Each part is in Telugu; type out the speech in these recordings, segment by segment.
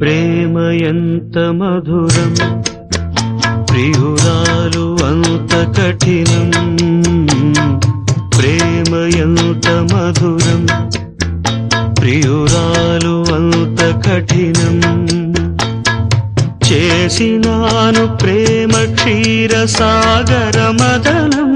ప్రేమ ఎంత మధురం ప్రియురాలు అంత కఠినం. ప్రేమ ఎంత మధురం ప్రియురాలు అంత కఠినం. చేసినాను ప్రేమ క్షీర సాగర మదనం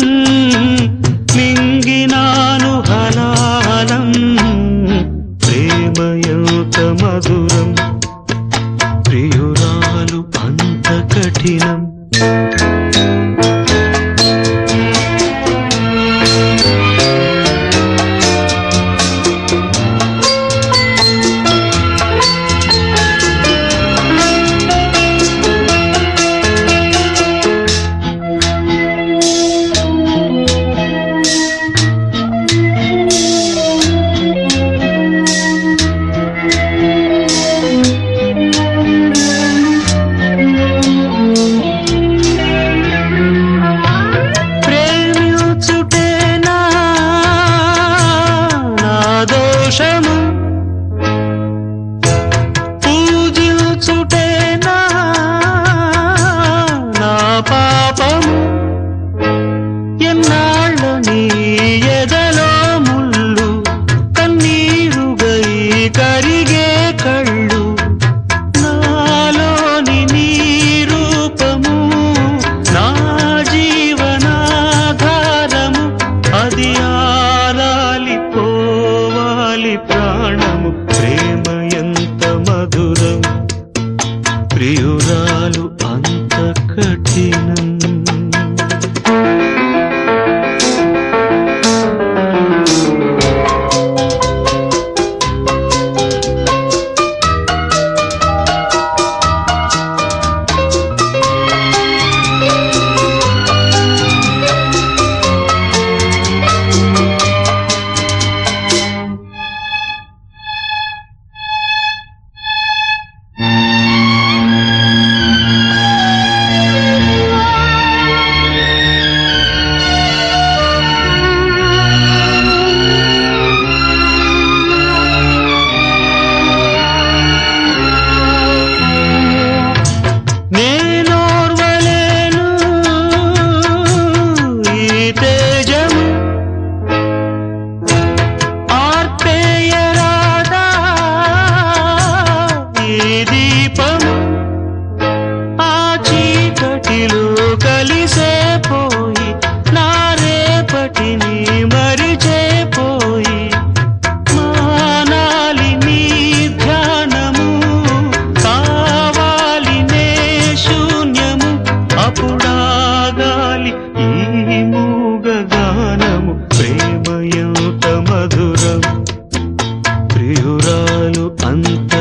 ప్రియురాలు అంత కఠినం.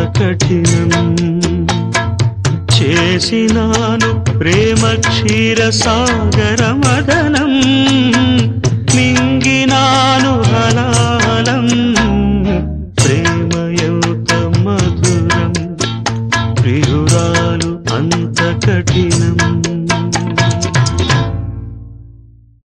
కఠినం. చేసినాను ప్రేమ క్షీర సాగర మదనం